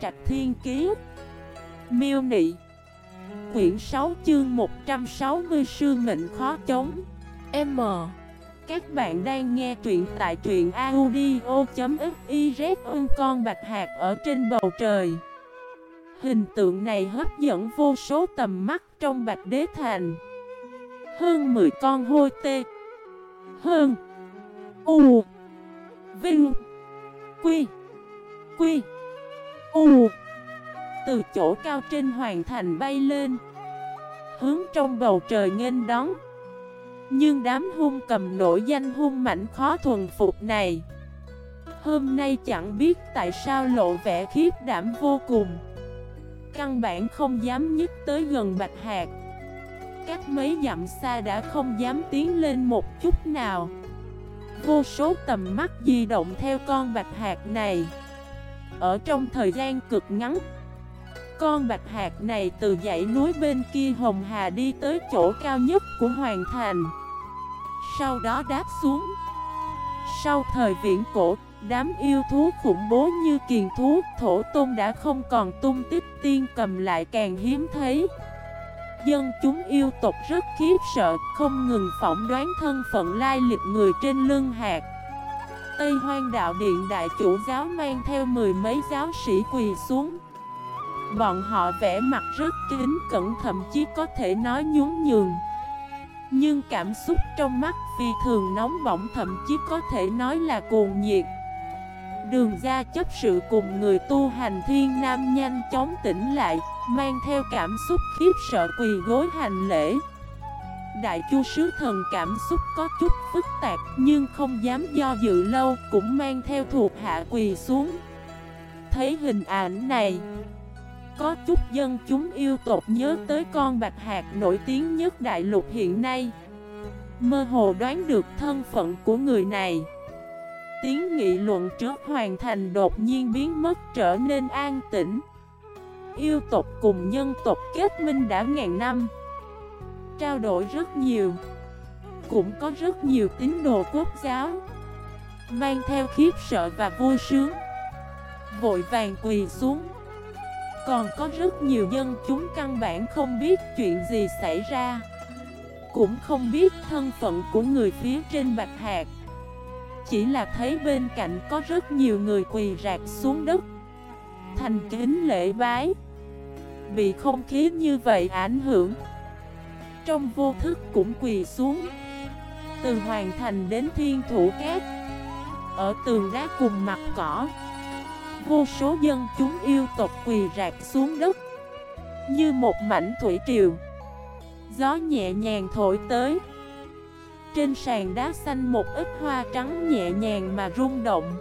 Trạch Thiên Kiế Miêu Nị. Quyển 6 chương 160 Sư mệnh khó chống. M. Các bạn đang nghe truyện tại truyện audio.xyz con bạch hạt ở trên bầu trời. Hình tượng này hấp dẫn vô số tầm mắt trong bạch đế thành. Hơn 10 con hôi tê. Hơn. U. Vinh. Quy. Quy. U. Từ chỗ cao trên hoàng thành bay lên. Hướng trong bầu trời nghênh đón. Nhưng đám hung cầm nổi danh hung mạnh khó thuần phục này. Hôm nay chẳng biết tại sao lộ vẻ khiếp đảm vô cùng. Căn bản không dám nhích tới gần Bạch Hạc. Cách mấy dặm xa đã không dám tiến lên một chút nào. Vô số tầm mắt di động theo con Bạch Hạc này ở trong thời gian cực ngắn. Con bạch hạt này từ dãy núi bên kia Hồng Hà đi tới chỗ cao nhất của Hoàng Thành. Sau đó đáp xuống. Sau thời viễn cổ, Đám yêu thú khủng bố như kiền thú, Thổ tôn đã không còn tung tích, tiên cầm lại càng hiếm thấy. Dân chúng yêu tộc rất khiếp sợ, Không ngừng phỏng đoán thân phận lai lịch người trên lưng hạt. Tây Hoang Đạo Điện Đại Chủ Giáo mang theo mười mấy giáo sĩ quỳ xuống. Bọn họ vẽ mặt rất kính cẩn, thậm chí có thể nói nhún nhường. Nhưng cảm xúc trong mắt phi thường nóng bỏng, thậm chí có thể nói là cuồng nhiệt. Đường ra chấp sự cùng người tu hành thiên nam nhanh chóng tỉnh lại, Mang theo cảm xúc khiếp sợ quỳ gối hành lễ. Đại chu sứ thần cảm xúc có chút phức tạp, nhưng không dám do dự lâu, cũng mang theo thuộc hạ quỳ xuống. Thấy hình ảnh này, Có chút dân chúng yêu tộc nhớ tới con bạch hạt nổi tiếng nhất đại lục hiện nay. Mơ hồ đoán được thân phận của người này. Tiếng nghị luận trước hoàn thành đột nhiên biến mất trở nên an tĩnh. Yêu tộc cùng nhân tộc kết minh đã ngàn năm trao đổi rất nhiều. Cũng có rất nhiều tín đồ quốc giáo. Mang theo khiếp sợ và vui sướng. Vội vàng quỳ xuống. Còn có rất nhiều dân chúng căn bản không biết chuyện gì xảy ra. Cũng không biết thân phận của người phía trên bạch hạt Chỉ là thấy bên cạnh có rất nhiều người quỳ rạc xuống đất. Thành kính lễ bái. Bị không khí như vậy ảnh hưởng trong vô thức cũng quỳ xuống. Từ hoàng thành đến thiên thủ cát Ở tường đá cùng mặt cỏ. Vô số dân chúng yêu tộc quỳ rạc xuống đất, Như một mảnh thủy triều. Gió nhẹ nhàng thổi tới. Trên sàn đá xanh một ít hoa trắng nhẹ nhàng mà rung động.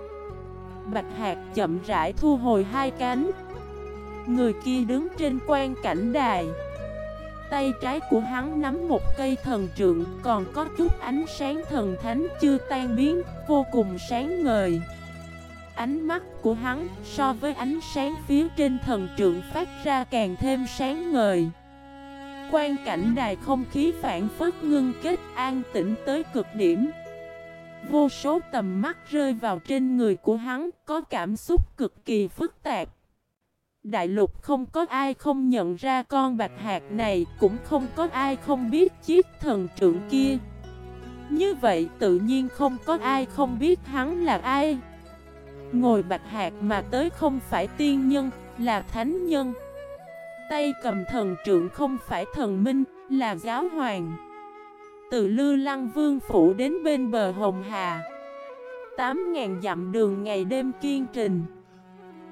Bạch hạt chậm rãi thu hồi hai cánh. Người kia đứng trên quan cảnh đài. Tay trái của hắn nắm một cây thần trượng, Còn có chút ánh sáng thần thánh chưa tan biến, Vô cùng sáng ngời. Ánh mắt của hắn so với ánh sáng phía trên thần trượng phát ra càng thêm sáng ngời. Quan cảnh đài không khí phản phất ngưng kết an tĩnh tới cực điểm. Vô số tầm mắt rơi vào trên người của hắn, Có cảm xúc cực kỳ phức tạp. Đại lục không có ai không nhận ra con bạch hạt này Cũng không có ai không biết chiếc thần trượng kia. Như vậy tự nhiên không có ai không biết hắn là ai. Ngồi bạch hạt mà tới không phải tiên nhân, là thánh nhân. Tay cầm thần trượng không phải thần minh, là giáo hoàng. Từ Lư Lăng Vương Phủ đến bên bờ Hồng Hà. Tám ngàn dặm đường ngày đêm kiên trình.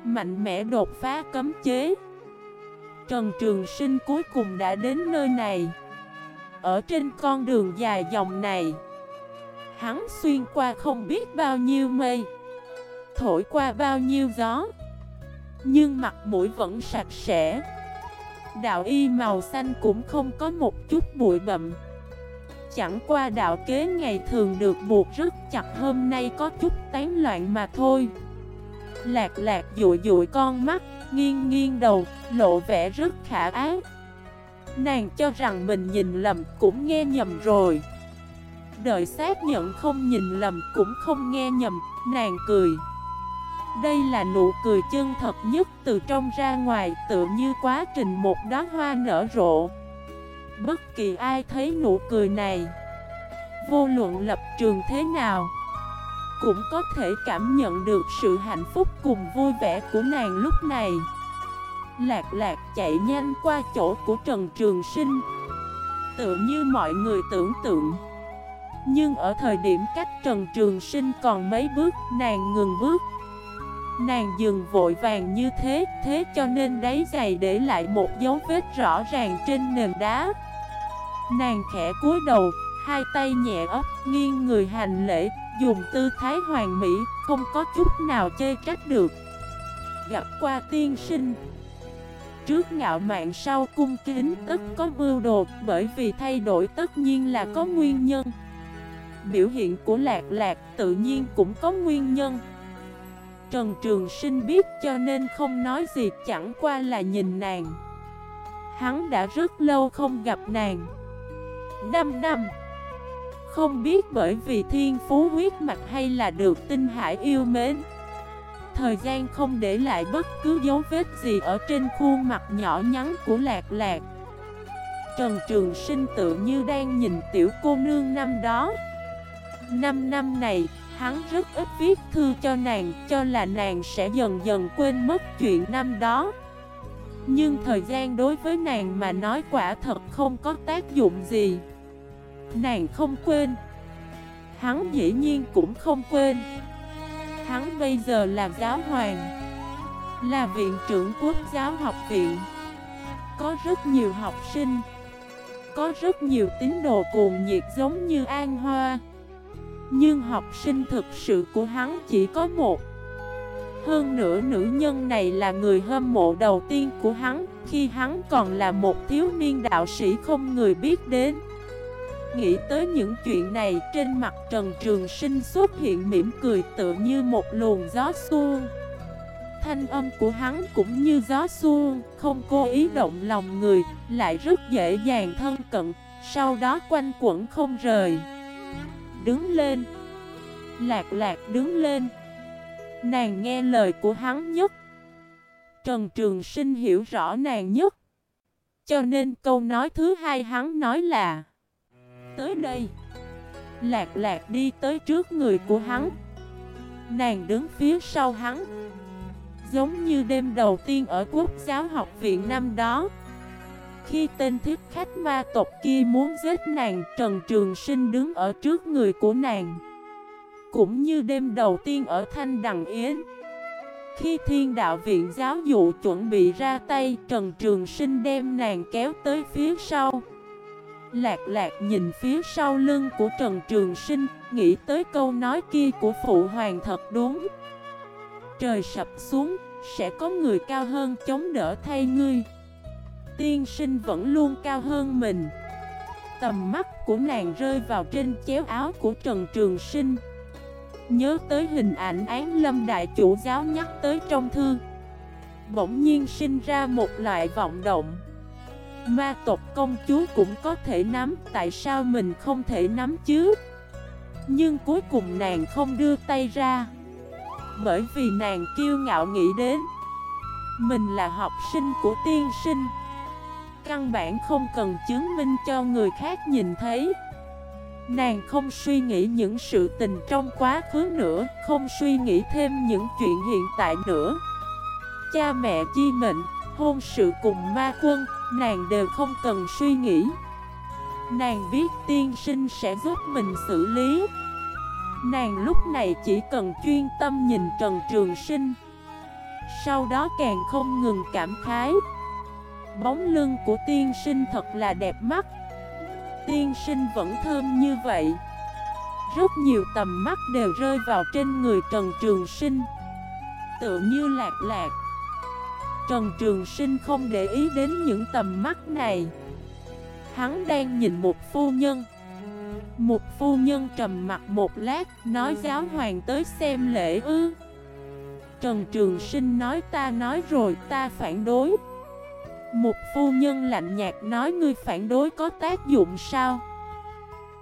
Mạnh mẽ đột phá cấm chế. Trần Trường Sinh cuối cùng đã đến nơi này. Ở trên con đường dài dòng này, Hắn xuyên qua không biết bao nhiêu mây, Thổi qua bao nhiêu gió, Nhưng mặt mũi vẫn sạch sẽ. Đạo y màu xanh cũng không có một chút bụi bậm Chẳng qua đạo kế ngày thường được buộc rất chặt, hôm nay có chút tán loạn mà thôi. Lạc lạc dụi dụi con mắt, nghiêng nghiêng đầu, lộ vẻ rất khả ác Nàng cho rằng mình nhìn lầm cũng nghe nhầm rồi. Đợi xác nhận không nhìn lầm cũng không nghe nhầm, nàng cười. Đây là nụ cười chân thật nhất từ trong ra ngoài Tự như quá trình một đóa hoa nở rộ. Bất kỳ ai thấy nụ cười này Vô luận lập trường thế nào cũng có thể cảm nhận được sự hạnh phúc cùng vui vẻ của nàng lúc này. Lạc lạc chạy nhanh qua chỗ của Trần Trường Sinh. Tự như mọi người tưởng tượng. Nhưng ở thời điểm cách Trần Trường Sinh còn mấy bước, Nàng ngừng bước. Nàng dừng vội vàng như thế Thế cho nên đáy giày để lại một dấu vết rõ ràng trên nền đá. Nàng khẽ cúi đầu, Hai tay nhẹ ấp, nghiêng người hành lễ. Dùng tư thái hoàn mỹ, Không có chút nào chê trách được. Gặp qua tiên sinh. Trước ngạo mạn sau cung kính, tất có mưu đồ, Bởi vì thay đổi tất nhiên là có nguyên nhân. Biểu hiện của lạc lạc tự nhiên cũng có nguyên nhân. Trần Trường Sinh biết cho nên không nói gì, chẳng qua là nhìn nàng. Hắn đã rất lâu không gặp nàng. 5 năm. Không biết bởi vì thiên phú huyết mạch hay là được tinh hải yêu mến. Thời gian không để lại bất cứ dấu vết gì ở trên khuôn mặt nhỏ nhắn của lạc lạc. Trần Trường Sinh tự như đang nhìn tiểu cô nương năm đó. Năm năm này, hắn rất ít viết thư cho nàng Cho là nàng sẽ dần dần quên mất chuyện năm đó. Nhưng thời gian đối với nàng mà nói quả thật không có tác dụng gì. Nàng không quên. Hắn dĩ nhiên cũng không quên. Hắn bây giờ là giáo hoàng, Là viện trưởng quốc giáo học viện. Có rất nhiều học sinh, Có rất nhiều tín đồ cuồng nhiệt giống như An Hoa. Nhưng học sinh thực sự của hắn chỉ có một. Hơn nữa nữ nhân này là người hâm mộ đầu tiên của hắn, Khi hắn còn là một thiếu niên đạo sĩ không người biết đến. Nghĩ tới những chuyện này trên mặt Trần Trường Sinh xuất hiện mỉm cười tựa như một luồng gió xuông Thanh âm của hắn cũng như gió xuông, không cố ý động lòng người, lại rất dễ dàng thân cận, sau đó quanh quẩn không rời. Đứng lên. Lạc lạc đứng lên. Nàng nghe lời của hắn nhất. Trần Trường Sinh hiểu rõ nàng nhất. Cho nên câu nói thứ hai hắn nói là tới đây. Lạc lạc đi tới trước người của hắn. Nàng đứng phía sau hắn. Giống như đêm đầu tiên ở quốc giáo học viện năm đó. Khi tên thiết khách ma tộc kia muốn giết nàng, Trần Trường Sinh đứng ở trước người của nàng. Cũng như đêm đầu tiên ở Thanh Đằng Yến. Khi thiên đạo viện giáo dụ chuẩn bị ra tay, Trần Trường Sinh đem nàng kéo tới phía sau. Lạc lạc nhìn phía sau lưng của Trần Trường Sinh, Nghĩ tới câu nói kia của Phụ Hoàng thật đúng. Trời sập xuống, Sẽ có người cao hơn chống đỡ thay ngươi. Tiên sinh vẫn luôn cao hơn mình. Tầm mắt của nàng rơi vào trên chéo áo của Trần Trường Sinh. Nhớ tới hình ảnh án lâm đại chủ giáo nhắc tới trong thư. Bỗng nhiên sinh ra một loại vọng động. Ma tộc công chúa cũng có thể nắm, Tại sao mình không thể nắm chứ? Nhưng cuối cùng nàng không đưa tay ra. Bởi vì nàng kiêu ngạo nghĩ đến, Mình là học sinh của tiên sinh. Căn bản không cần chứng minh cho người khác nhìn thấy. Nàng không suy nghĩ những sự tình trong quá khứ nữa, Không suy nghĩ thêm những chuyện hiện tại nữa. Cha mẹ chi mệnh, Hôn sự cùng ma quân. Nàng đều không cần suy nghĩ. Nàng biết tiên sinh sẽ giúp mình xử lý. Nàng lúc này chỉ cần chuyên tâm nhìn Trần Trường Sinh. Sau đó càng không ngừng cảm khái. Bóng lưng của tiên sinh thật là đẹp mắt. Tiên sinh vẫn thơm như vậy. Rất nhiều tầm mắt đều rơi vào trên người Trần Trường Sinh. Tựa như lạc lạc. Trần Trường Sinh không để ý đến những tầm mắt này. Hắn đang nhìn một phu nhân. Một phu nhân trầm mặt một lát, Nói giáo hoàng tới xem lễ ư. Trần Trường Sinh nói, ta nói rồi, ta phản đối. Một phu nhân lạnh nhạt nói, ngươi phản đối có tác dụng sao?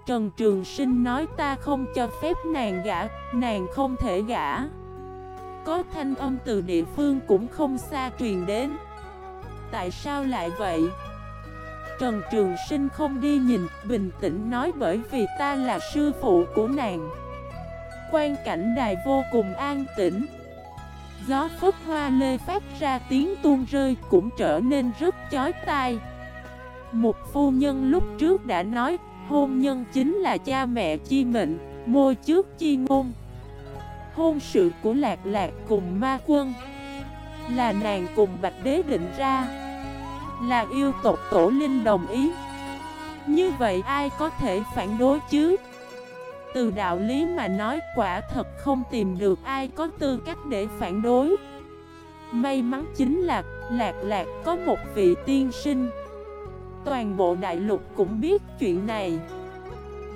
Trần Trường Sinh nói, ta không cho phép nàng gã Nàng không thể gã có thanh âm từ địa phương cũng không xa truyền đến. Tại sao lại vậy? Trần Trường Sinh không đi nhìn, bình tĩnh nói bởi vì ta là sư phụ của nàng. Quan cảnh đài vô cùng an tĩnh. Gió phất hoa lê phát ra tiếng tuôn rơi cũng trở nên rất chói tai. Một phu nhân lúc trước đã nói Hôn nhân chính là cha mẹ chi mệnh, môi trước chi ngôn. Hôn sự của Lạc Lạc cùng ma quân. Là nàng cùng Bạch Đế định ra. Là yêu tộc tổ linh đồng ý. Như vậy ai có thể phản đối chứ? Từ đạo lý mà nói quả thật không tìm được ai có tư cách để phản đối. May mắn chính là Lạc Lạc có một vị tiên sinh. Toàn bộ đại lục cũng biết chuyện này.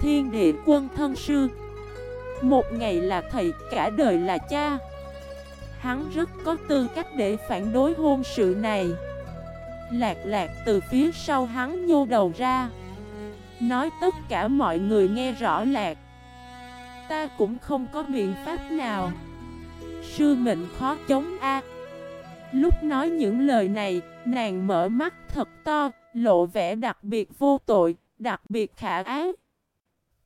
Thiên địa quân thân sư một ngày là thầy, cả đời là cha. Hắn rất có tư cách để phản đối hôn sự này. Lạc lạc từ phía sau hắn nhô đầu ra. Nói tất cả mọi người nghe rõ lạc. Ta cũng không có biện pháp nào. Sư mệnh khó chống A. Lúc nói những lời này, nàng mở mắt thật to, lộ vẻ đặc biệt vô tội, đặc biệt khả ác.